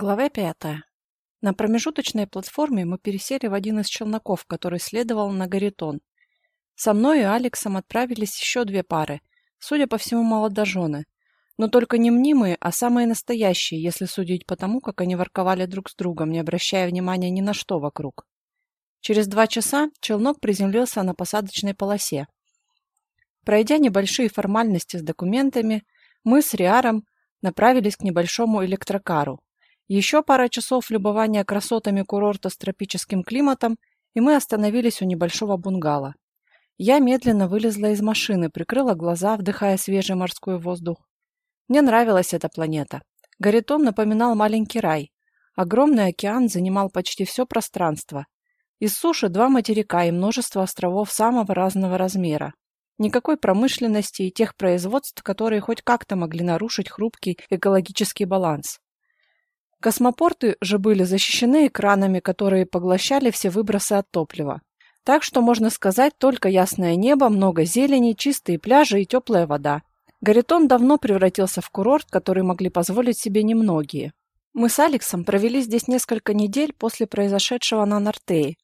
Глава пятая. На промежуточной платформе мы пересели в один из челноков, который следовал на Горитон. Со мной и Алексом отправились еще две пары, судя по всему, молодожены. Но только не мнимые, а самые настоящие, если судить по тому, как они ворковали друг с другом, не обращая внимания ни на что вокруг. Через два часа челнок приземлился на посадочной полосе. Пройдя небольшие формальности с документами, мы с Риаром направились к небольшому электрокару, еще пара часов любования красотами курорта с тропическим климатом, и мы остановились у небольшого бунгало. Я медленно вылезла из машины, прикрыла глаза, вдыхая свежий морской воздух. Мне нравилась эта планета. Горитон напоминал маленький рай. Огромный океан занимал почти все пространство. Из суши два материка и множество островов самого разного размера. Никакой промышленности и тех производств, которые хоть как-то могли нарушить хрупкий экологический баланс. Космопорты же были защищены экранами, которые поглощали все выбросы от топлива. Так что, можно сказать, только ясное небо, много зелени, чистые пляжи и теплая вода. Горитон давно превратился в курорт, который могли позволить себе немногие. Мы с Алексом провели здесь несколько недель после произошедшего на Нортее.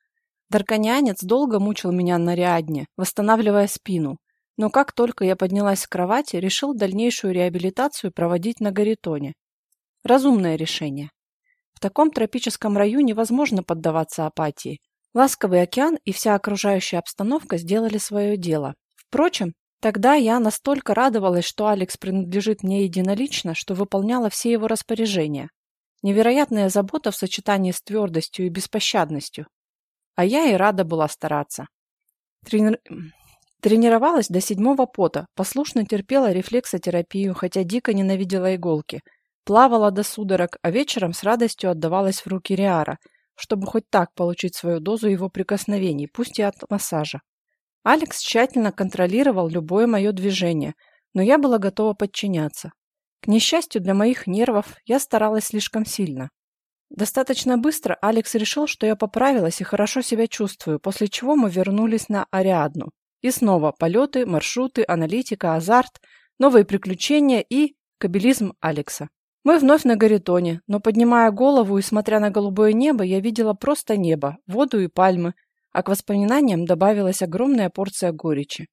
Дарканянец долго мучил меня на Риадне, восстанавливая спину. Но как только я поднялась с кровати, решил дальнейшую реабилитацию проводить на Горитоне. Разумное решение. В таком тропическом раю невозможно поддаваться апатии. Ласковый океан и вся окружающая обстановка сделали свое дело. Впрочем, тогда я настолько радовалась, что Алекс принадлежит мне единолично, что выполняла все его распоряжения. Невероятная забота в сочетании с твердостью и беспощадностью. А я и рада была стараться. Трени... Тренировалась до седьмого пота, послушно терпела рефлексотерапию, хотя дико ненавидела иголки – Плавала до судорог, а вечером с радостью отдавалась в руки Риара, чтобы хоть так получить свою дозу его прикосновений, пусть и от массажа. Алекс тщательно контролировал любое мое движение, но я была готова подчиняться. К несчастью для моих нервов, я старалась слишком сильно. Достаточно быстро Алекс решил, что я поправилась и хорошо себя чувствую, после чего мы вернулись на Ариадну. И снова полеты, маршруты, аналитика, азарт, новые приключения и кабелизм Алекса. Мы вновь на горитоне, но поднимая голову и смотря на голубое небо, я видела просто небо, воду и пальмы, а к воспоминаниям добавилась огромная порция горечи.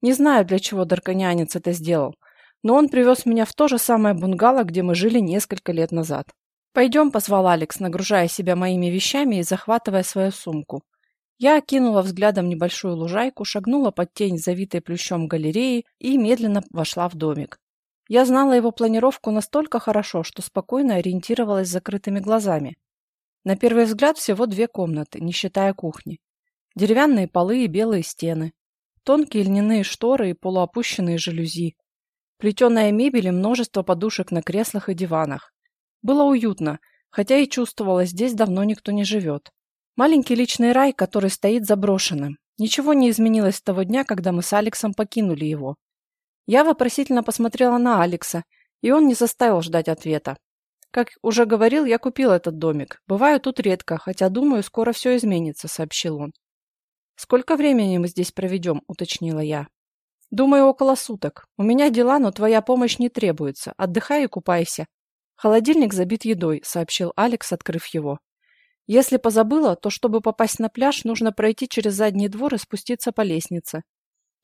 Не знаю, для чего Дарканянец это сделал, но он привез меня в то же самое бунгало, где мы жили несколько лет назад. «Пойдем», — позвал Алекс, нагружая себя моими вещами и захватывая свою сумку. Я окинула взглядом небольшую лужайку, шагнула под тень завитой плющом галереи и медленно вошла в домик. Я знала его планировку настолько хорошо, что спокойно ориентировалась закрытыми глазами. На первый взгляд всего две комнаты, не считая кухни. Деревянные полы и белые стены. Тонкие льняные шторы и полуопущенные жалюзи. Плетеная мебель и множество подушек на креслах и диванах. Было уютно, хотя и чувствовалось, здесь давно никто не живет. Маленький личный рай, который стоит заброшенным. Ничего не изменилось с того дня, когда мы с Алексом покинули его. Я вопросительно посмотрела на Алекса, и он не заставил ждать ответа. Как уже говорил, я купил этот домик. Бываю тут редко, хотя думаю, скоро все изменится, сообщил он. Сколько времени мы здесь проведем, уточнила я. Думаю, около суток. У меня дела, но твоя помощь не требуется. Отдыхай и купайся. Холодильник забит едой, сообщил Алекс, открыв его. Если позабыла, то чтобы попасть на пляж, нужно пройти через задний двор и спуститься по лестнице.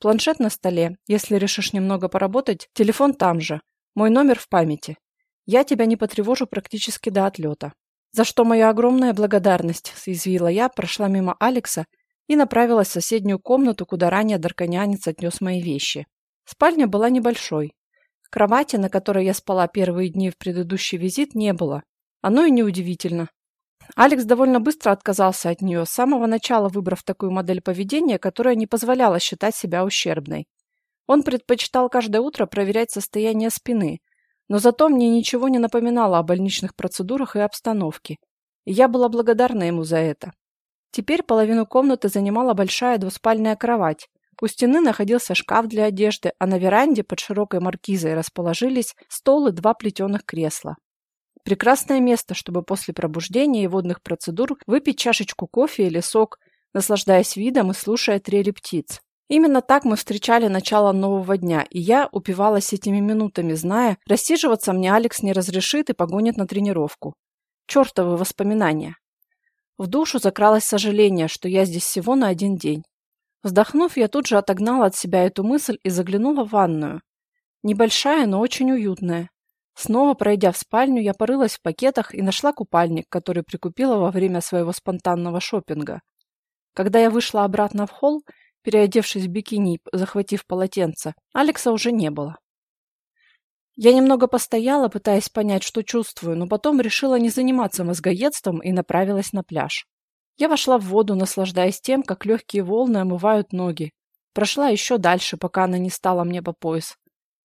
Планшет на столе. Если решишь немного поработать, телефон там же. Мой номер в памяти. Я тебя не потревожу практически до отлета. За что моя огромная благодарность, соизвила я, прошла мимо Алекса и направилась в соседнюю комнату, куда ранее Дарканянец отнес мои вещи. Спальня была небольшой. Кровати, на которой я спала первые дни в предыдущий визит, не было. Оно и неудивительно. Алекс довольно быстро отказался от нее, с самого начала выбрав такую модель поведения, которая не позволяла считать себя ущербной. Он предпочитал каждое утро проверять состояние спины, но зато мне ничего не напоминало о больничных процедурах и обстановке, и я была благодарна ему за это. Теперь половину комнаты занимала большая двуспальная кровать. У стены находился шкаф для одежды, а на веранде под широкой маркизой расположились стол и два плетеных кресла. Прекрасное место, чтобы после пробуждения и водных процедур выпить чашечку кофе или сок, наслаждаясь видом и слушая трели птиц. Именно так мы встречали начало нового дня, и я упивалась этими минутами, зная, рассиживаться мне Алекс не разрешит и погонит на тренировку. Чертовы воспоминания. В душу закралось сожаление, что я здесь всего на один день. Вздохнув, я тут же отогнала от себя эту мысль и заглянула в ванную. Небольшая, но очень уютная. Снова пройдя в спальню, я порылась в пакетах и нашла купальник, который прикупила во время своего спонтанного шопинга. Когда я вышла обратно в холл, переодевшись в бикини захватив полотенце, Алекса уже не было. Я немного постояла, пытаясь понять, что чувствую, но потом решила не заниматься мозгоедством и направилась на пляж. Я вошла в воду, наслаждаясь тем, как легкие волны омывают ноги. Прошла еще дальше, пока она не стала мне по пояс.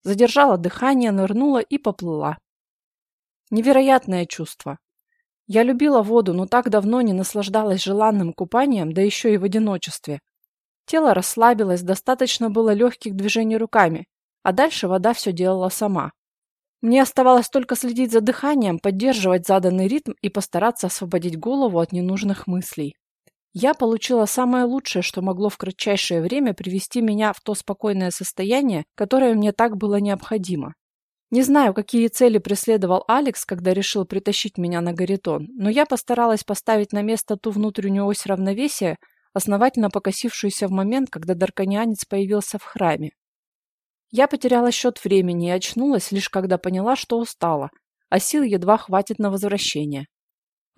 Задержала дыхание, нырнула и поплыла. Невероятное чувство. Я любила воду, но так давно не наслаждалась желанным купанием, да еще и в одиночестве. Тело расслабилось, достаточно было легких движений руками, а дальше вода все делала сама. Мне оставалось только следить за дыханием, поддерживать заданный ритм и постараться освободить голову от ненужных мыслей. Я получила самое лучшее, что могло в кратчайшее время привести меня в то спокойное состояние, которое мне так было необходимо. Не знаю, какие цели преследовал Алекс, когда решил притащить меня на Горитон, но я постаралась поставить на место ту внутреннюю ось равновесия, основательно покосившуюся в момент, когда Дарканианец появился в храме. Я потеряла счет времени и очнулась, лишь когда поняла, что устала, а сил едва хватит на возвращение.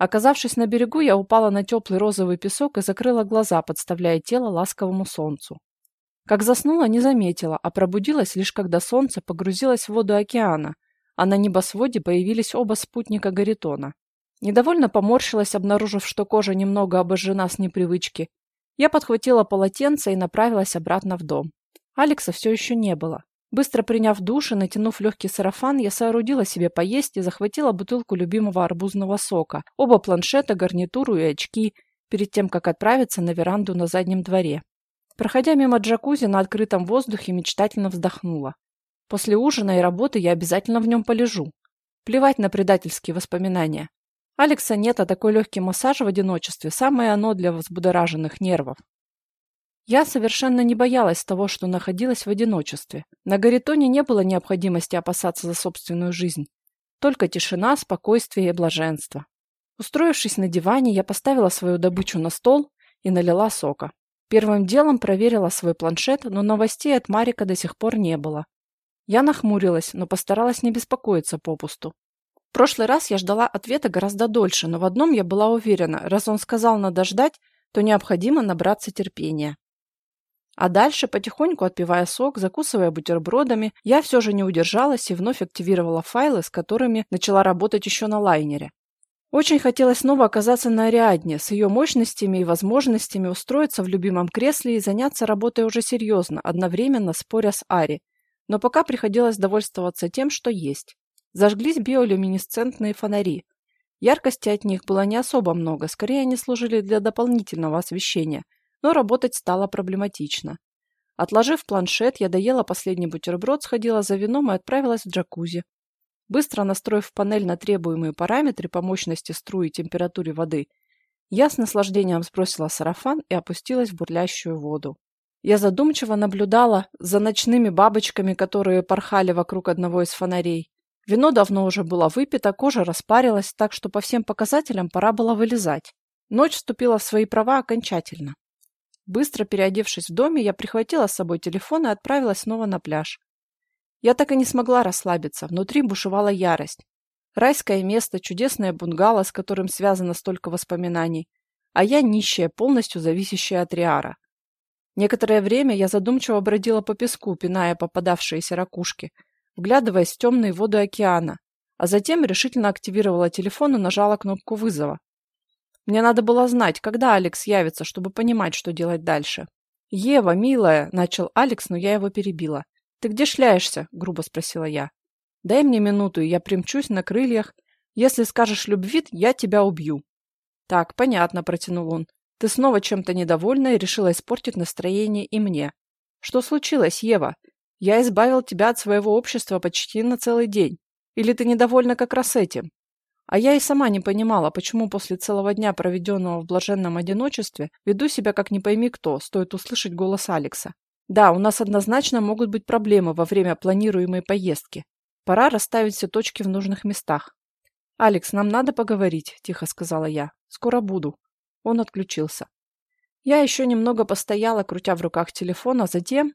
Оказавшись на берегу, я упала на теплый розовый песок и закрыла глаза, подставляя тело ласковому солнцу. Как заснула, не заметила, а пробудилась лишь когда солнце погрузилось в воду океана, а на небосводе появились оба спутника Гаритона. Недовольно поморщилась, обнаружив, что кожа немного обожжена с непривычки. Я подхватила полотенце и направилась обратно в дом. Алекса все еще не было. Быстро приняв душ и натянув легкий сарафан, я соорудила себе поесть и захватила бутылку любимого арбузного сока, оба планшета, гарнитуру и очки, перед тем, как отправиться на веранду на заднем дворе. Проходя мимо джакузи на открытом воздухе, мечтательно вздохнула. После ужина и работы я обязательно в нем полежу. Плевать на предательские воспоминания. Алекса нет, а такой легкий массаж в одиночестве – самое оно для взбудораженных нервов. Я совершенно не боялась того, что находилась в одиночестве. На Гаритоне не было необходимости опасаться за собственную жизнь. Только тишина, спокойствие и блаженство. Устроившись на диване, я поставила свою добычу на стол и налила сока. Первым делом проверила свой планшет, но новостей от Марика до сих пор не было. Я нахмурилась, но постаралась не беспокоиться попусту. В прошлый раз я ждала ответа гораздо дольше, но в одном я была уверена, раз он сказал надо ждать, то необходимо набраться терпения. А дальше, потихоньку отпивая сок, закусывая бутербродами, я все же не удержалась и вновь активировала файлы, с которыми начала работать еще на лайнере. Очень хотелось снова оказаться на Ариадне, с ее мощностями и возможностями устроиться в любимом кресле и заняться работой уже серьезно, одновременно споря с Ари. Но пока приходилось довольствоваться тем, что есть. Зажглись биолюминесцентные фонари. Яркости от них было не особо много, скорее они служили для дополнительного освещения – но работать стало проблематично. Отложив планшет, я доела последний бутерброд, сходила за вином и отправилась в джакузи. Быстро настроив панель на требуемые параметры по мощности струи и температуре воды, я с наслаждением сбросила сарафан и опустилась в бурлящую воду. Я задумчиво наблюдала за ночными бабочками, которые порхали вокруг одного из фонарей. Вино давно уже было выпито, кожа распарилась, так что по всем показателям пора было вылезать. Ночь вступила в свои права окончательно. Быстро переодевшись в доме, я прихватила с собой телефон и отправилась снова на пляж. Я так и не смогла расслабиться, внутри бушевала ярость. Райское место, чудесное бунгало, с которым связано столько воспоминаний, а я нищая, полностью зависящая от Риара. Некоторое время я задумчиво бродила по песку, пиная попадавшиеся ракушки, вглядываясь в темные воды океана, а затем решительно активировала телефон и нажала кнопку вызова. Мне надо было знать, когда Алекс явится, чтобы понимать, что делать дальше. «Ева, милая!» – начал Алекс, но я его перебила. «Ты где шляешься?» – грубо спросила я. «Дай мне минуту, и я примчусь на крыльях. Если скажешь любви, я тебя убью». «Так, понятно», – протянул он. «Ты снова чем-то недовольна и решила испортить настроение и мне. Что случилось, Ева? Я избавил тебя от своего общества почти на целый день. Или ты недовольна как раз этим?» А я и сама не понимала, почему после целого дня, проведенного в блаженном одиночестве, веду себя как не пойми кто, стоит услышать голос Алекса. Да, у нас однозначно могут быть проблемы во время планируемой поездки. Пора расставить все точки в нужных местах. «Алекс, нам надо поговорить», – тихо сказала я. «Скоро буду». Он отключился. Я еще немного постояла, крутя в руках телефон, а затем...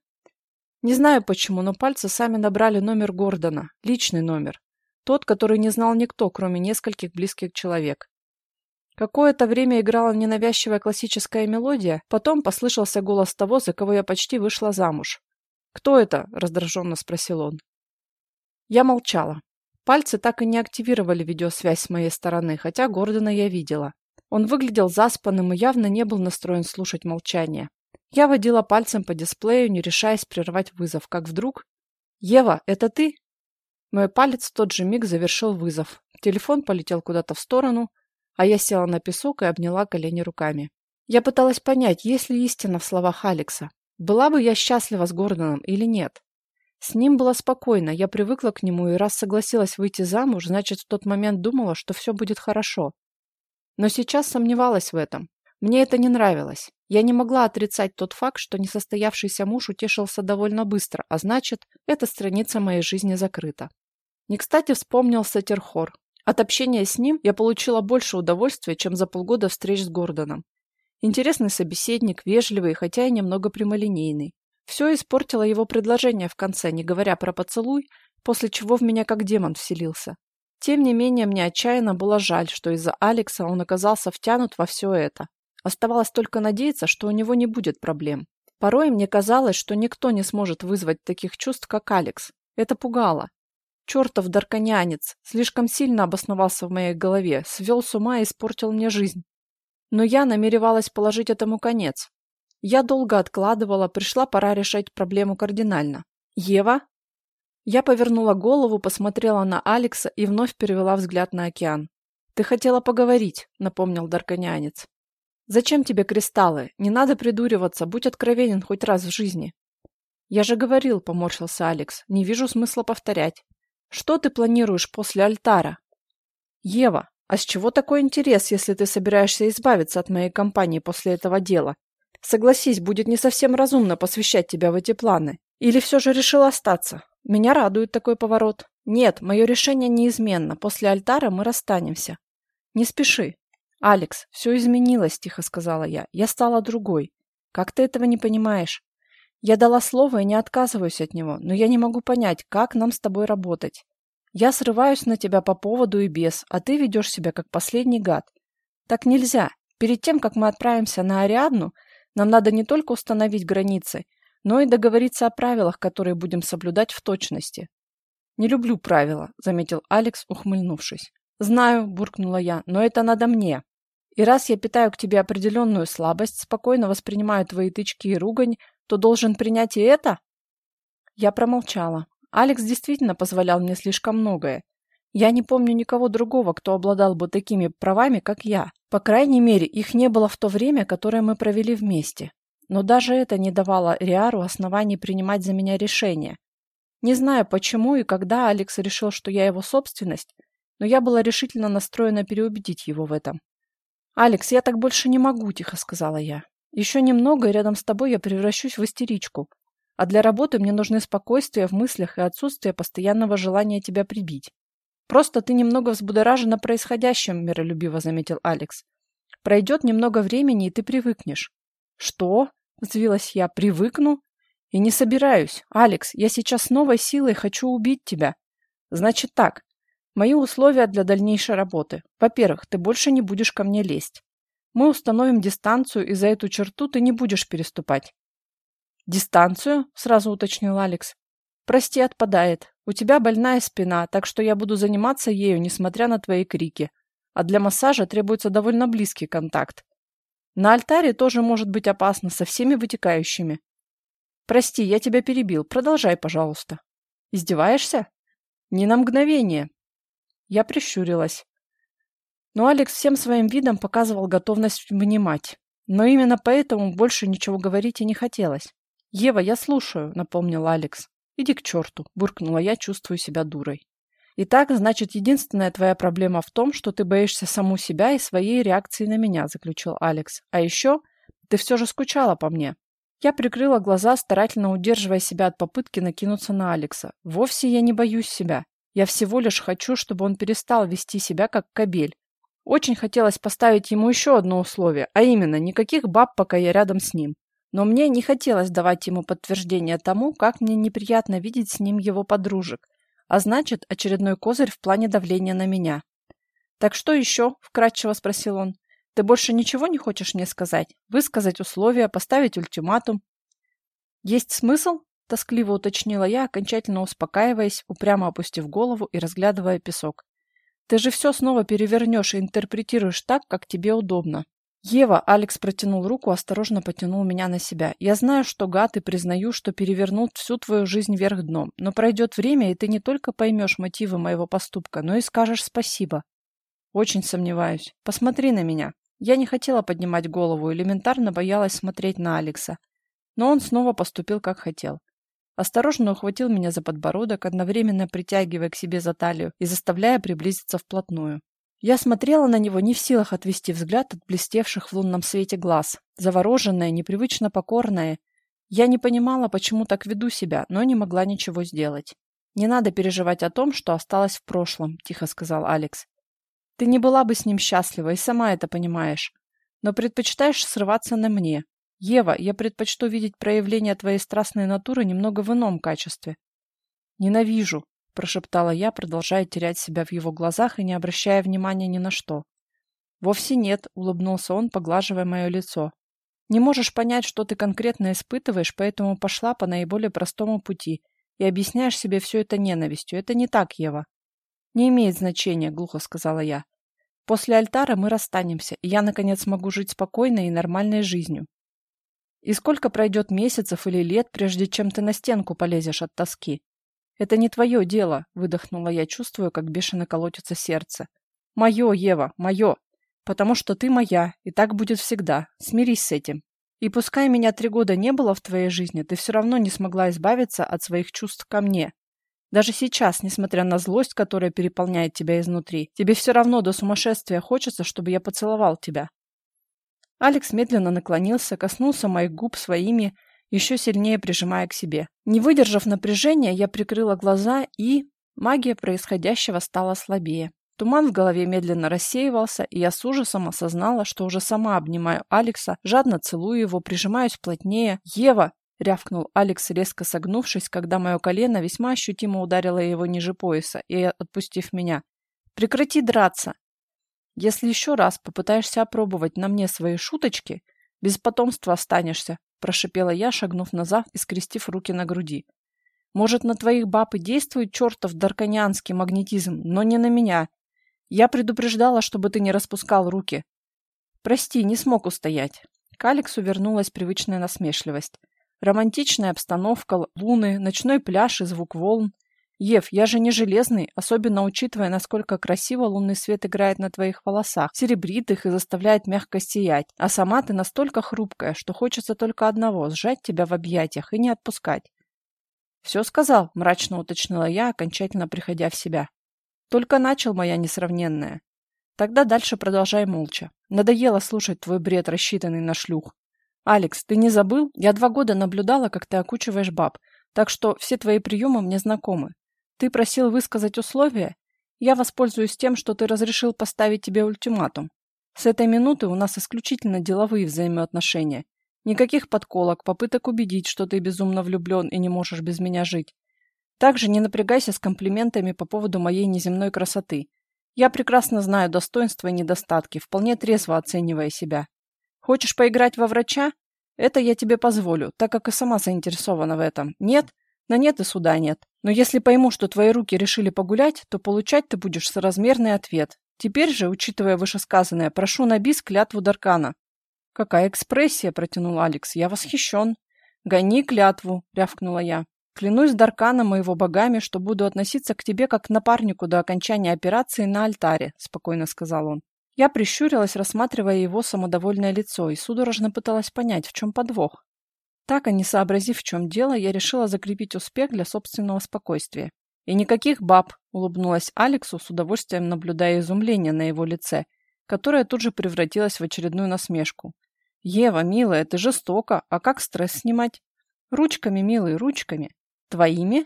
Не знаю почему, но пальцы сами набрали номер Гордона, личный номер. Тот, который не знал никто, кроме нескольких близких человек. Какое-то время играла ненавязчивая классическая мелодия, потом послышался голос того, за кого я почти вышла замуж. «Кто это?» – раздраженно спросил он. Я молчала. Пальцы так и не активировали видеосвязь с моей стороны, хотя Гордона я видела. Он выглядел заспанным и явно не был настроен слушать молчание. Я водила пальцем по дисплею, не решаясь прервать вызов, как вдруг... «Ева, это ты?» Мой палец в тот же миг завершил вызов. Телефон полетел куда-то в сторону, а я села на песок и обняла колени руками. Я пыталась понять, есть ли истина в словах Алекса. Была бы я счастлива с Гордоном или нет? С ним было спокойно, я привыкла к нему и раз согласилась выйти замуж, значит, в тот момент думала, что все будет хорошо. Но сейчас сомневалась в этом. Мне это не нравилось. Я не могла отрицать тот факт, что несостоявшийся муж утешился довольно быстро, а значит, эта страница моей жизни закрыта. Не кстати вспомнился Терхор. От общения с ним я получила больше удовольствия, чем за полгода встреч с Гордоном. Интересный собеседник, вежливый, хотя и немного прямолинейный. Все испортило его предложение в конце, не говоря про поцелуй, после чего в меня как демон вселился. Тем не менее, мне отчаянно было жаль, что из-за Алекса он оказался втянут во все это. Оставалось только надеяться, что у него не будет проблем. Порой мне казалось, что никто не сможет вызвать таких чувств, как Алекс. Это пугало. Чертов дарканянец слишком сильно обосновался в моей голове, свел с ума и испортил мне жизнь. Но я намеревалась положить этому конец. Я долго откладывала, пришла пора решать проблему кардинально. «Ева?» Я повернула голову, посмотрела на Алекса и вновь перевела взгляд на океан. «Ты хотела поговорить», — напомнил Дарканянец. «Зачем тебе кристаллы? Не надо придуриваться, будь откровенен хоть раз в жизни». «Я же говорил», — поморщился Алекс, — «не вижу смысла повторять. Что ты планируешь после альтара?» «Ева, а с чего такой интерес, если ты собираешься избавиться от моей компании после этого дела? Согласись, будет не совсем разумно посвящать тебя в эти планы. Или все же решил остаться? Меня радует такой поворот. Нет, мое решение неизменно. После альтара мы расстанемся. Не спеши. Алекс, все изменилось, тихо сказала я. Я стала другой. Как ты этого не понимаешь? Я дала слово и не отказываюсь от него, но я не могу понять, как нам с тобой работать. Я срываюсь на тебя по поводу и без, а ты ведешь себя как последний гад. Так нельзя. Перед тем, как мы отправимся на Ариадну, нам надо не только установить границы, но и договориться о правилах, которые будем соблюдать в точности. «Не люблю правила», — заметил Алекс, ухмыльнувшись. «Знаю», — буркнула я, — «но это надо мне. И раз я питаю к тебе определенную слабость, спокойно воспринимаю твои тычки и ругань, то должен принять и это?» Я промолчала. Алекс действительно позволял мне слишком многое. Я не помню никого другого, кто обладал бы такими правами, как я. По крайней мере, их не было в то время, которое мы провели вместе. Но даже это не давало Риару оснований принимать за меня решения. Не знаю, почему и когда Алекс решил, что я его собственность, но я была решительно настроена переубедить его в этом. «Алекс, я так больше не могу», – тихо сказала я. «Еще немного, и рядом с тобой я превращусь в истеричку. А для работы мне нужны спокойствие в мыслях и отсутствие постоянного желания тебя прибить. Просто ты немного взбудоражена происходящим, миролюбиво заметил Алекс. Пройдет немного времени, и ты привыкнешь. Что? Взвилась я. Привыкну? И не собираюсь. Алекс, я сейчас с новой силой хочу убить тебя. Значит так. Мои условия для дальнейшей работы. Во-первых, ты больше не будешь ко мне лезть. Мы установим дистанцию, и за эту черту ты не будешь переступать. Дистанцию? Сразу уточнил Алекс. Прости, отпадает. У тебя больная спина, так что я буду заниматься ею, несмотря на твои крики. А для массажа требуется довольно близкий контакт. На альтаре тоже может быть опасно со всеми вытекающими. Прости, я тебя перебил. Продолжай, пожалуйста. Издеваешься? Ни на мгновение. Я прищурилась. Но Алекс всем своим видом показывал готовность внимать. Но именно поэтому больше ничего говорить и не хотелось. «Ева, я слушаю», — напомнил Алекс. «Иди к черту», – буркнула я, чувствую себя дурой. «Итак, значит, единственная твоя проблема в том, что ты боишься саму себя и своей реакции на меня», – заключил Алекс. «А еще ты все же скучала по мне». Я прикрыла глаза, старательно удерживая себя от попытки накинуться на Алекса. «Вовсе я не боюсь себя. Я всего лишь хочу, чтобы он перестал вести себя как кобель. Очень хотелось поставить ему еще одно условие, а именно, никаких баб, пока я рядом с ним. Но мне не хотелось давать ему подтверждение тому, как мне неприятно видеть с ним его подружек, а значит, очередной козырь в плане давления на меня. «Так что еще?» – вкратчиво спросил он. «Ты больше ничего не хочешь мне сказать? Высказать условия, поставить ультиматум?» «Есть смысл?» – тоскливо уточнила я, окончательно успокаиваясь, упрямо опустив голову и разглядывая песок. «Ты же все снова перевернешь и интерпретируешь так, как тебе удобно». «Ева!» – Алекс протянул руку, осторожно потянул меня на себя. «Я знаю, что гад, и признаю, что перевернут всю твою жизнь вверх дном. Но пройдет время, и ты не только поймешь мотивы моего поступка, но и скажешь спасибо». «Очень сомневаюсь. Посмотри на меня». Я не хотела поднимать голову, элементарно боялась смотреть на Алекса. Но он снова поступил, как хотел. Осторожно ухватил меня за подбородок, одновременно притягивая к себе за талию и заставляя приблизиться вплотную. Я смотрела на него не в силах отвести взгляд от блестевших в лунном свете глаз. Завороженная, непривычно покорная. Я не понимала, почему так веду себя, но не могла ничего сделать. «Не надо переживать о том, что осталось в прошлом», – тихо сказал Алекс. «Ты не была бы с ним счастлива и сама это понимаешь. Но предпочитаешь срываться на мне. Ева, я предпочту видеть проявление твоей страстной натуры немного в ином качестве». «Ненавижу», прошептала я, продолжая терять себя в его глазах и не обращая внимания ни на что. «Вовсе нет», — улыбнулся он, поглаживая мое лицо. «Не можешь понять, что ты конкретно испытываешь, поэтому пошла по наиболее простому пути и объясняешь себе все это ненавистью. Это не так, Ева». «Не имеет значения», — глухо сказала я. «После альтара мы расстанемся, и я, наконец, могу жить спокойной и нормальной жизнью. И сколько пройдет месяцев или лет, прежде чем ты на стенку полезешь от тоски? «Это не твое дело», — выдохнула я, чувствуя, как бешено колотится сердце. «Мое, Ева, мое. Потому что ты моя, и так будет всегда. Смирись с этим. И пускай меня три года не было в твоей жизни, ты все равно не смогла избавиться от своих чувств ко мне. Даже сейчас, несмотря на злость, которая переполняет тебя изнутри, тебе все равно до сумасшествия хочется, чтобы я поцеловал тебя». Алекс медленно наклонился, коснулся моих губ своими, еще сильнее прижимая к себе. Не выдержав напряжения, я прикрыла глаза и... Магия происходящего стала слабее. Туман в голове медленно рассеивался, и я с ужасом осознала, что уже сама обнимаю Алекса, жадно целую его, прижимаюсь плотнее. «Ева!» — рявкнул Алекс, резко согнувшись, когда мое колено весьма ощутимо ударило его ниже пояса и отпустив меня. «Прекрати драться!» «Если еще раз попытаешься опробовать на мне свои шуточки, без потомства останешься», прошипела я, шагнув назад и скрестив руки на груди. Может, на твоих баб и действует чертов дарканианский магнетизм, но не на меня. Я предупреждала, чтобы ты не распускал руки. Прости, не смог устоять. К Алексу вернулась привычная насмешливость. Романтичная обстановка, луны, ночной пляж и звук волн. Ев, я же не железный, особенно учитывая, насколько красиво лунный свет играет на твоих волосах, серебрит их и заставляет мягко сиять. А сама ты настолько хрупкая, что хочется только одного – сжать тебя в объятиях и не отпускать. «Все сказал», – мрачно уточнила я, окончательно приходя в себя. «Только начал, моя несравненная. Тогда дальше продолжай молча. Надоело слушать твой бред, рассчитанный на шлюх. Алекс, ты не забыл? Я два года наблюдала, как ты окучиваешь баб, так что все твои приемы мне знакомы. Ты просил высказать условия? Я воспользуюсь тем, что ты разрешил поставить тебе ультиматум. С этой минуты у нас исключительно деловые взаимоотношения. Никаких подколок, попыток убедить, что ты безумно влюблен и не можешь без меня жить. Также не напрягайся с комплиментами по поводу моей неземной красоты. Я прекрасно знаю достоинства и недостатки, вполне трезво оценивая себя. Хочешь поиграть во врача? Это я тебе позволю, так как и сама заинтересована в этом. Нет? На нет и суда нет. Но если пойму, что твои руки решили погулять, то получать ты будешь соразмерный ответ. Теперь же, учитывая вышесказанное, прошу на бис клятву Даркана». «Какая экспрессия!» – протянул Алекс. «Я восхищен». «Гони клятву!» – рявкнула я. «Клянусь Дарканом и его богами, что буду относиться к тебе как к напарнику до окончания операции на альтаре», – спокойно сказал он. Я прищурилась, рассматривая его самодовольное лицо, и судорожно пыталась понять, в чем подвох. Так, и не сообразив, в чем дело, я решила закрепить успех для собственного спокойствия. «И никаких баб!» – улыбнулась Алексу, с удовольствием наблюдая изумление на его лице, которое тут же превратилось в очередную насмешку. «Ева, милая, это жестоко, а как стресс снимать?» «Ручками, милый, ручками». «Твоими?»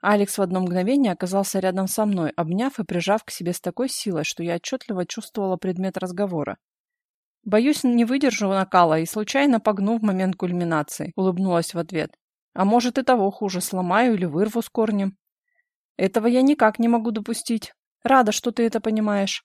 Алекс в одно мгновение оказался рядом со мной, обняв и прижав к себе с такой силой, что я отчетливо чувствовала предмет разговора. «Боюсь, не выдержу накала и случайно погну в момент кульминации», — улыбнулась в ответ. «А может и того хуже, сломаю или вырву с корнем». «Этого я никак не могу допустить. Рада, что ты это понимаешь.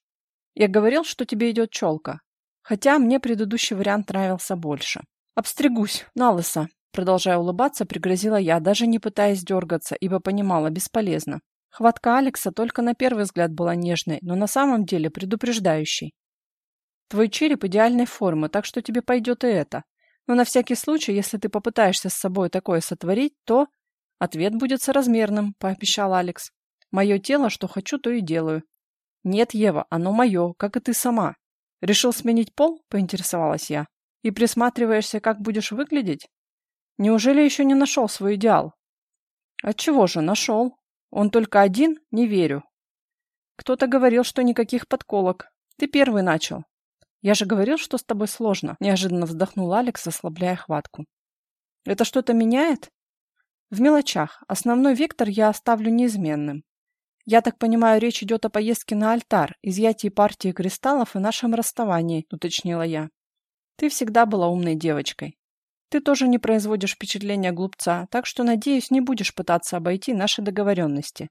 Я говорил, что тебе идет челка. Хотя мне предыдущий вариант нравился больше. Обстригусь, на лысо». Продолжая улыбаться, пригрозила я, даже не пытаясь дергаться, ибо понимала, бесполезно. Хватка Алекса только на первый взгляд была нежной, но на самом деле предупреждающей. Твой череп идеальной формы, так что тебе пойдет и это. Но на всякий случай, если ты попытаешься с собой такое сотворить, то... Ответ будет соразмерным, пообещал Алекс. Мое тело, что хочу, то и делаю. Нет, Ева, оно мое, как и ты сама. Решил сменить пол? Поинтересовалась я. И присматриваешься, как будешь выглядеть? Неужели еще не нашел свой идеал? Отчего же, нашел. Он только один? Не верю. Кто-то говорил, что никаких подколок. Ты первый начал. Я же говорил, что с тобой сложно. Неожиданно вздохнул Алекс, ослабляя хватку. Это что-то меняет? В мелочах. Основной вектор я оставлю неизменным. Я так понимаю, речь идет о поездке на альтар, изъятии партии кристаллов и нашем расставании, уточнила я. Ты всегда была умной девочкой. Ты тоже не производишь впечатления глупца, так что, надеюсь, не будешь пытаться обойти наши договоренности.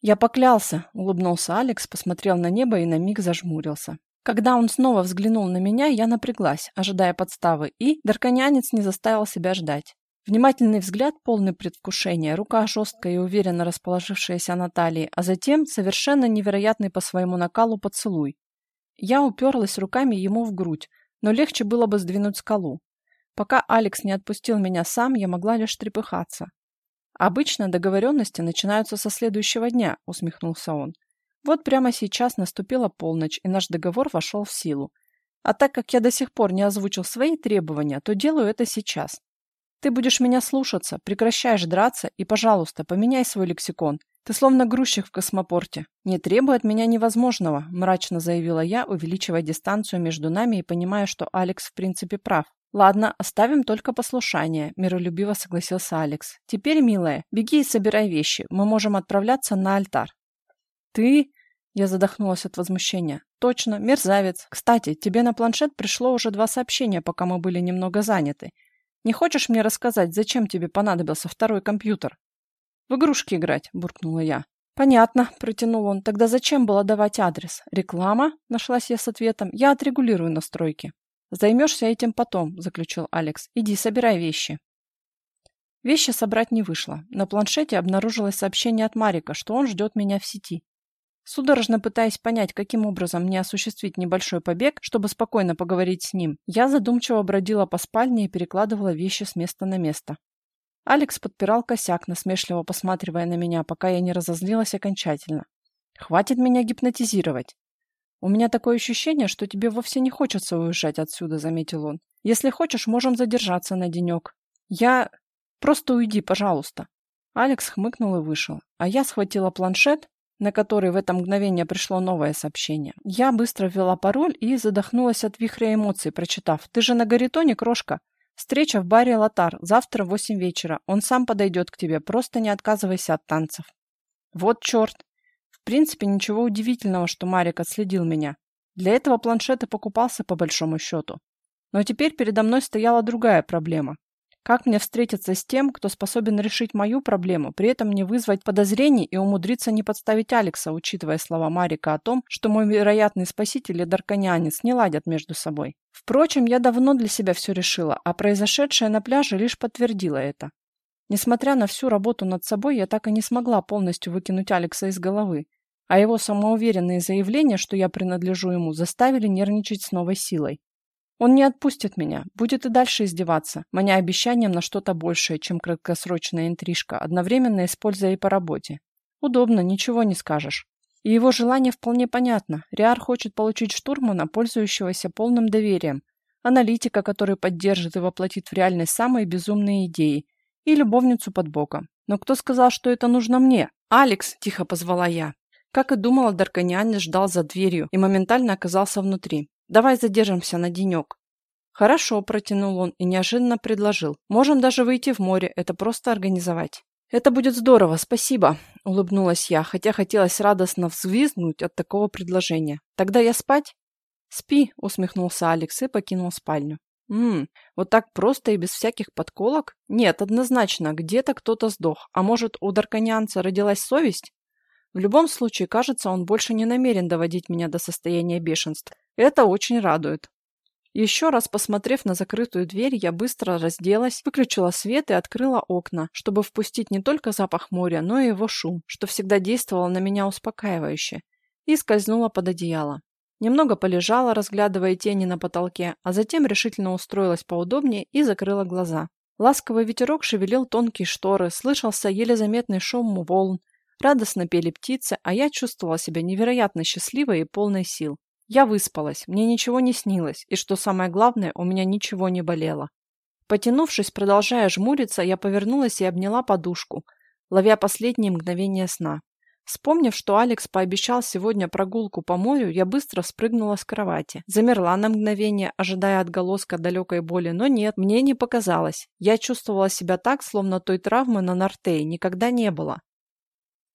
Я поклялся, улыбнулся Алекс, посмотрел на небо и на миг зажмурился. Когда он снова взглянул на меня, я напряглась, ожидая подставы, и дарканянец не заставил себя ждать. Внимательный взгляд, полный предвкушения, рука жесткая и уверенно расположившаяся на талии, а затем совершенно невероятный по своему накалу поцелуй. Я уперлась руками ему в грудь, но легче было бы сдвинуть скалу. Пока Алекс не отпустил меня сам, я могла лишь трепыхаться. «Обычно договоренности начинаются со следующего дня», — усмехнулся он. «Вот прямо сейчас наступила полночь, и наш договор вошел в силу. А так как я до сих пор не озвучил свои требования, то делаю это сейчас. Ты будешь меня слушаться, прекращаешь драться и, пожалуйста, поменяй свой лексикон. Ты словно грузчик в космопорте. Не требуй от меня невозможного», — мрачно заявила я, увеличивая дистанцию между нами и понимая, что Алекс в принципе прав. «Ладно, оставим только послушание», – миролюбиво согласился Алекс. «Теперь, милая, беги и собирай вещи. Мы можем отправляться на альтар». «Ты...» – я задохнулась от возмущения. «Точно, мерзавец. Кстати, тебе на планшет пришло уже два сообщения, пока мы были немного заняты. Не хочешь мне рассказать, зачем тебе понадобился второй компьютер?» «В игрушки играть», – буркнула я. «Понятно», – протянул он. «Тогда зачем было давать адрес? Реклама?» – нашлась я с ответом. «Я отрегулирую настройки». «Займешься этим потом», – заключил Алекс. «Иди, собирай вещи». Вещи собрать не вышло. На планшете обнаружилось сообщение от Марика, что он ждет меня в сети. Судорожно пытаясь понять, каким образом мне осуществить небольшой побег, чтобы спокойно поговорить с ним, я задумчиво бродила по спальне и перекладывала вещи с места на место. Алекс подпирал косяк, насмешливо посматривая на меня, пока я не разозлилась окончательно. «Хватит меня гипнотизировать. «У меня такое ощущение, что тебе вовсе не хочется уезжать отсюда», — заметил он. «Если хочешь, можем задержаться на денек. Я... Просто уйди, пожалуйста». Алекс хмыкнул и вышел, а я схватила планшет, на который в это мгновение пришло новое сообщение. Я быстро ввела пароль и задохнулась от вихря эмоций, прочитав. «Ты же на Гаритоне, крошка? Встреча в баре «Лотар» завтра в восемь вечера. Он сам подойдет к тебе, просто не отказывайся от танцев». «Вот черт! принципе, ничего удивительного, что Марик отследил меня. Для этого планшет и покупался по большому счету. Но теперь передо мной стояла другая проблема. Как мне встретиться с тем, кто способен решить мою проблему, при этом не вызвать подозрений и умудриться не подставить Алекса, учитывая слова Марика о том, что мой вероятный спаситель и дарканянец не ладят между собой. Впрочем, я давно для себя все решила, а произошедшее на пляже лишь подтвердило это. Несмотря на всю работу над собой, я так и не смогла полностью выкинуть Алекса из головы а его самоуверенные заявления, что я принадлежу ему, заставили нервничать с новой силой. Он не отпустит меня, будет и дальше издеваться, маня обещанием на что-то большее, чем краткосрочная интрижка, одновременно используя и по работе. Удобно, ничего не скажешь. И его желание вполне понятно. Риар хочет получить штурмана, пользующегося полным доверием, аналитика, который поддержит и воплотит в реальность самые безумные идеи, и любовницу под боком. Но кто сказал, что это нужно мне? «Алекс!» – тихо позвала я. Как и думала, Дарканианец ждал за дверью и моментально оказался внутри. «Давай задержимся на денек». «Хорошо», – протянул он и неожиданно предложил. «Можем даже выйти в море, это просто организовать». «Это будет здорово, спасибо», — улыбнулась я, хотя хотелось радостно взвизгнуть от такого предложения. «Тогда я спать?» «Спи», — усмехнулся Алекс и покинул спальню. «Ммм, вот так просто и без всяких подколок? Нет, однозначно, где-то кто-то сдох. А может, у дарканянца родилась совесть? В любом случае, кажется, он больше не намерен доводить меня до состояния бешенства. Это очень радует. Еще раз посмотрев на закрытую дверь, я быстро разделась, выключила свет и открыла окна, чтобы впустить не только запах моря, но и его шум, что всегда действовало на меня успокаивающе, и скользнула под одеяло. Немного полежала, разглядывая тени на потолке, а затем решительно устроилась поудобнее и закрыла глаза. Ласковый ветерок шевелил тонкие шторы, слышался еле заметный шум волн, радостно пели птицы, а я чувствовала себя невероятно счастливой и полной сил. Я выспалась, мне ничего не снилось, и что самое главное, у меня ничего не болело. Потянувшись, продолжая жмуриться, я повернулась и обняла подушку, ловя последние мгновения сна. Вспомнив, что Алекс пообещал сегодня прогулку по морю, я быстро спрыгнула с кровати. Замерла на мгновение, ожидая отголоска далекой боли, но нет, мне не показалось. Я чувствовала себя так, словно той травмы на Нортее никогда не было.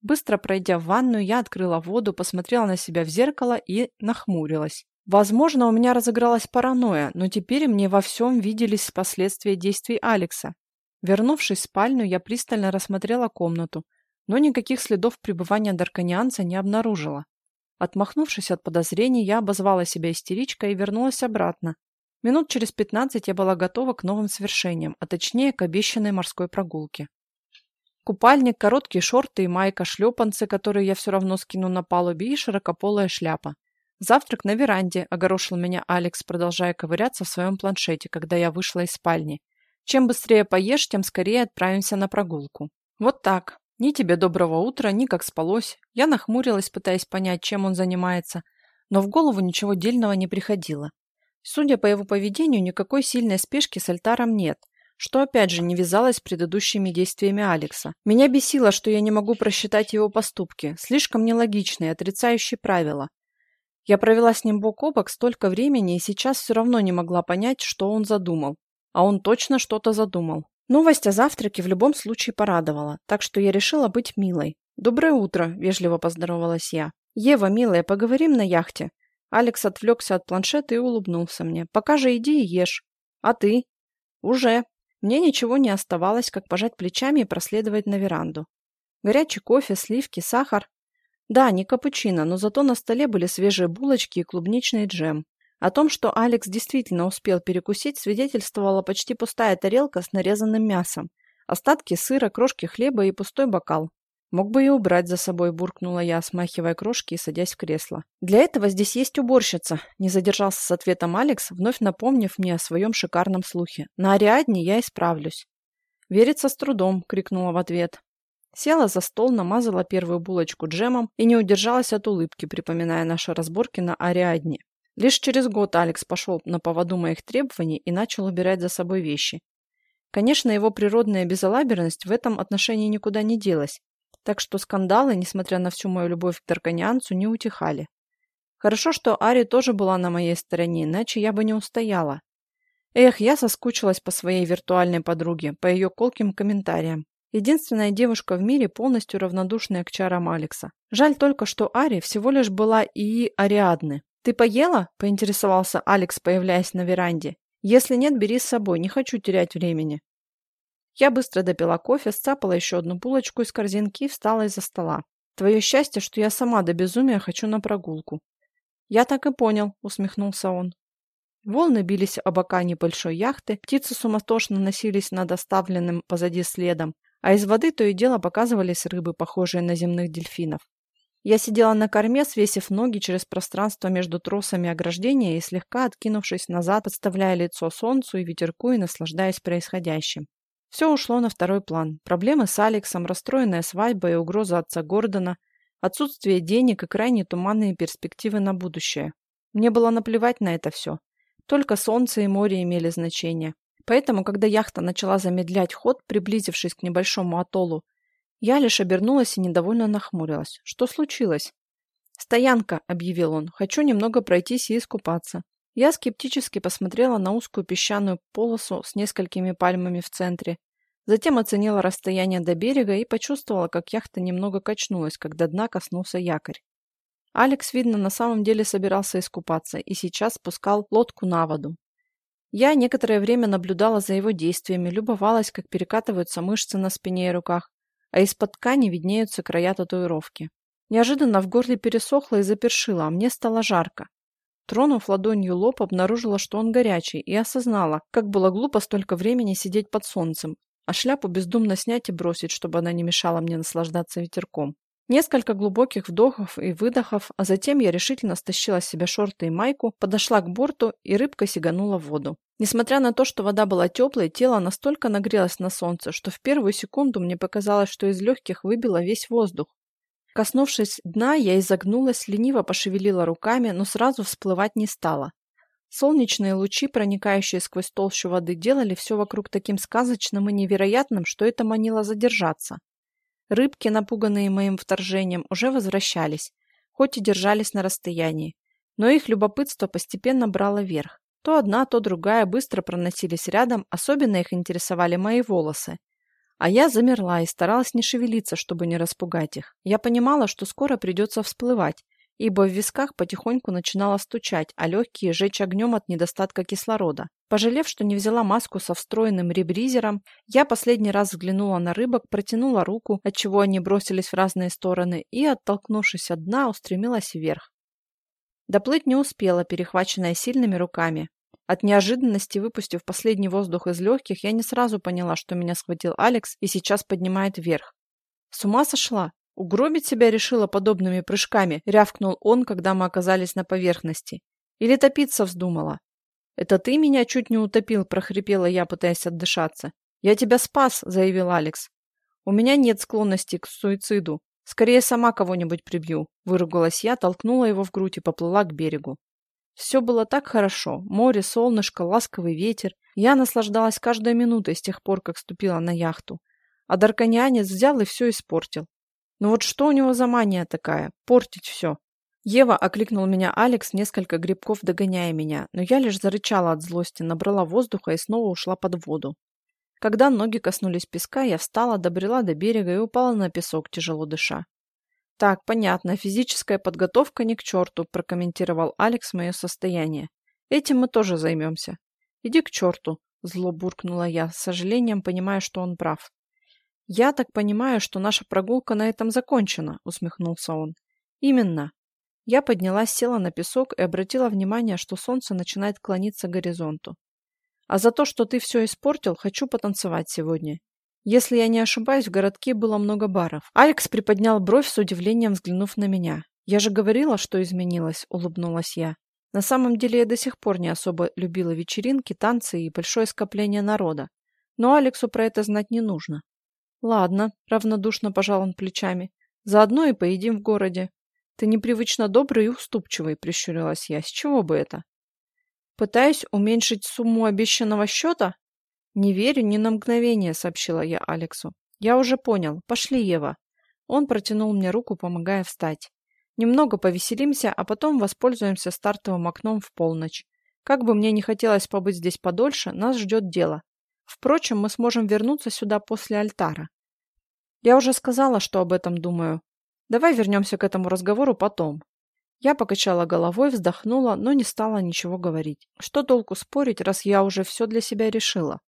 Быстро пройдя в ванную, я открыла воду, посмотрела на себя в зеркало и нахмурилась. Возможно, у меня разыгралась паранойя, но теперь мне во всем виделись последствия действий Алекса. Вернувшись в спальню, я пристально рассмотрела комнату, но никаких следов пребывания дарканианца не обнаружила. Отмахнувшись от подозрений, я обозвала себя истеричкой и вернулась обратно. Минут через пятнадцать я была готова к новым свершениям, а точнее к обещанной морской прогулке. Купальник, короткие шорты и майка-шлепанцы, которые я все равно скину на палубе, и широкополая шляпа. Завтрак на веранде, огорошил меня Алекс, продолжая ковыряться в своем планшете, когда я вышла из спальни. Чем быстрее поешь, тем скорее отправимся на прогулку. Вот так. Ни тебе доброго утра, ни как спалось. Я нахмурилась, пытаясь понять, чем он занимается, но в голову ничего дельного не приходило. Судя по его поведению, никакой сильной спешки с альтаром нет – что опять же не вязалось с предыдущими действиями Алекса. Меня бесило, что я не могу просчитать его поступки, слишком нелогичные, отрицающие правила. Я провела с ним бок о бок столько времени и сейчас все равно не могла понять, что он задумал. А он точно что-то задумал. Новость о завтраке в любом случае порадовала, так что я решила быть милой. «Доброе утро», – вежливо поздоровалась я. «Ева, милая, поговорим на яхте». Алекс отвлекся от планшета и улыбнулся мне. «Пока же иди и ешь». «А ты?» «Уже», мне ничего не оставалось, как пожать плечами и проследовать на веранду. Горячий кофе, сливки, сахар. Да, не капучино, но зато на столе были свежие булочки и клубничный джем. О том, что Алекс действительно успел перекусить, свидетельствовала почти пустая тарелка с нарезанным мясом, остатки сыра, крошки хлеба и пустой бокал. Мог бы и убрать за собой, буркнула я, смахивая крошки и садясь в кресло. Для этого здесь есть уборщица, не задержался с ответом Алекс, вновь напомнив мне о своем шикарном слухе. На Ариадне я исправлюсь. Верится с трудом, крикнула в ответ. Села за стол, намазала первую булочку джемом и не удержалась от улыбки, припоминая наши разборки на Ариадне. Лишь через год Алекс пошел на поводу моих требований и начал убирать за собой вещи. Конечно, его природная безалаберность в этом отношении никуда не делась, так что скандалы, несмотря на всю мою любовь к Тарканианцу, не утихали. Хорошо, что Ари тоже была на моей стороне, иначе я бы не устояла. Эх, я соскучилась по своей виртуальной подруге, по ее колким комментариям. Единственная девушка в мире, полностью равнодушная к чарам Алекса. Жаль только, что Ари всего лишь была и Ариадны. «Ты поела?» – поинтересовался Алекс, появляясь на веранде. «Если нет, бери с собой, не хочу терять времени». Я быстро допила кофе, сцапала еще одну булочку из корзинки и встала из-за стола. Твое счастье, что я сама до безумия хочу на прогулку. Я так и понял, усмехнулся он. Волны бились о бока небольшой яхты, птицы суматошно носились над оставленным позади следом, а из воды то и дело показывались рыбы, похожие на земных дельфинов. Я сидела на корме, свесив ноги через пространство между тросами ограждения и слегка откинувшись назад, подставляя лицо солнцу и ветерку и наслаждаясь происходящим. Все ушло на второй план. Проблемы с Алексом, расстроенная свадьба и угроза отца Гордона, отсутствие денег и крайне туманные перспективы на будущее. Мне было наплевать на это все. Только солнце и море имели значение. Поэтому, когда яхта начала замедлять ход, приблизившись к небольшому атоллу, я лишь обернулась и недовольно нахмурилась. Что случилось? «Стоянка», — объявил он. «Хочу немного пройтись и искупаться». Я скептически посмотрела на узкую песчаную полосу с несколькими пальмами в центре. Затем оценила расстояние до берега и почувствовала, как яхта немного качнулась, когда дна коснулся якорь. Алекс, видно, на самом деле собирался искупаться и сейчас спускал лодку на воду. Я некоторое время наблюдала за его действиями, любовалась, как перекатываются мышцы на спине и руках, а из-под ткани виднеются края татуировки. Неожиданно в горле пересохло и запершило, а мне стало жарко. Тронув ладонью лоб, обнаружила, что он горячий, и осознала, как было глупо столько времени сидеть под солнцем, а шляпу бездумно снять и бросить, чтобы она не мешала мне наслаждаться ветерком. Несколько глубоких вдохов и выдохов, а затем я решительно стащила с себя шорты и майку, подошла к борту и рыбкой сиганула в воду. Несмотря на то, что вода была теплой, тело настолько нагрелось на солнце, что в первую секунду мне показалось, что из легких выбило весь воздух. Коснувшись дна, я изогнулась, лениво пошевелила руками, но сразу всплывать не стала. Солнечные лучи, проникающие сквозь толщу воды, делали все вокруг таким сказочным и невероятным, что это манило задержаться. Рыбки, напуганные моим вторжением, уже возвращались, хоть и держались на расстоянии. Но их любопытство постепенно брало верх. То одна, то другая быстро проносились рядом, особенно их интересовали мои волосы. А я замерла и старалась не шевелиться, чтобы не распугать их. Я понимала, что скоро придется всплывать, ибо в висках потихоньку начинало стучать, а легкие жечь огнем от недостатка кислорода. Пожалев, что не взяла маску со встроенным ребризером, я последний раз взглянула на рыбок, протянула руку, отчего они бросились в разные стороны, и, оттолкнувшись от дна, устремилась вверх. Доплыть не успела, перехваченная сильными руками. От неожиданности, выпустив последний воздух из легких, я не сразу поняла, что меня схватил Алекс и сейчас поднимает вверх. С ума сошла? Угробить себя решила подобными прыжками, рявкнул он, когда мы оказались на поверхности. Или топиться вздумала. «Это ты меня чуть не утопил», – прохрипела я, пытаясь отдышаться. «Я тебя спас», – заявил Алекс. «У меня нет склонности к суициду. Скорее сама кого-нибудь прибью», – выругалась я, толкнула его в грудь и поплыла к берегу. Все было так хорошо. Море, солнышко, ласковый ветер. Я наслаждалась каждой минутой с тех пор, как ступила на яхту. А Дарканианец взял и все испортил. Но вот что у него за мания такая? Портить все. Ева окликнул меня Алекс, несколько грибков догоняя меня, но я лишь зарычала от злости, набрала воздуха и снова ушла под воду. Когда ноги коснулись песка, я встала, добрела до берега и упала на песок, тяжело дыша. «Так, понятно, физическая подготовка не к черту», – прокомментировал Алекс мое состояние. «Этим мы тоже займемся». «Иди к черту», – зло буркнула я, с сожалением понимая, что он прав. «Я так понимаю, что наша прогулка на этом закончена», – усмехнулся он. «Именно». Я поднялась, села на песок и обратила внимание, что солнце начинает клониться к горизонту. «А за то, что ты все испортил, хочу потанцевать сегодня. Если я не ошибаюсь, в городке было много баров. Алекс приподнял бровь с удивлением, взглянув на меня. «Я же говорила, что изменилось», — улыбнулась я. На самом деле я до сих пор не особо любила вечеринки, танцы и большое скопление народа. Но Алексу про это знать не нужно. «Ладно», — равнодушно пожал он плечами. «Заодно и поедим в городе». «Ты непривычно добрый и уступчивый», — прищурилась я. «С чего бы это?» «Пытаюсь уменьшить сумму обещанного счета?» «Не верю ни на мгновение», — сообщила я Алексу. «Я уже понял. Пошли, Ева». Он протянул мне руку, помогая встать. «Немного повеселимся, а потом воспользуемся стартовым окном в полночь. Как бы мне не хотелось побыть здесь подольше, нас ждет дело. Впрочем, мы сможем вернуться сюда после альтара. Я уже сказала, что об этом думаю. Давай вернемся к этому разговору потом. Я покачала головой, вздохнула, но не стала ничего говорить. Что толку спорить, раз я уже все для себя решила?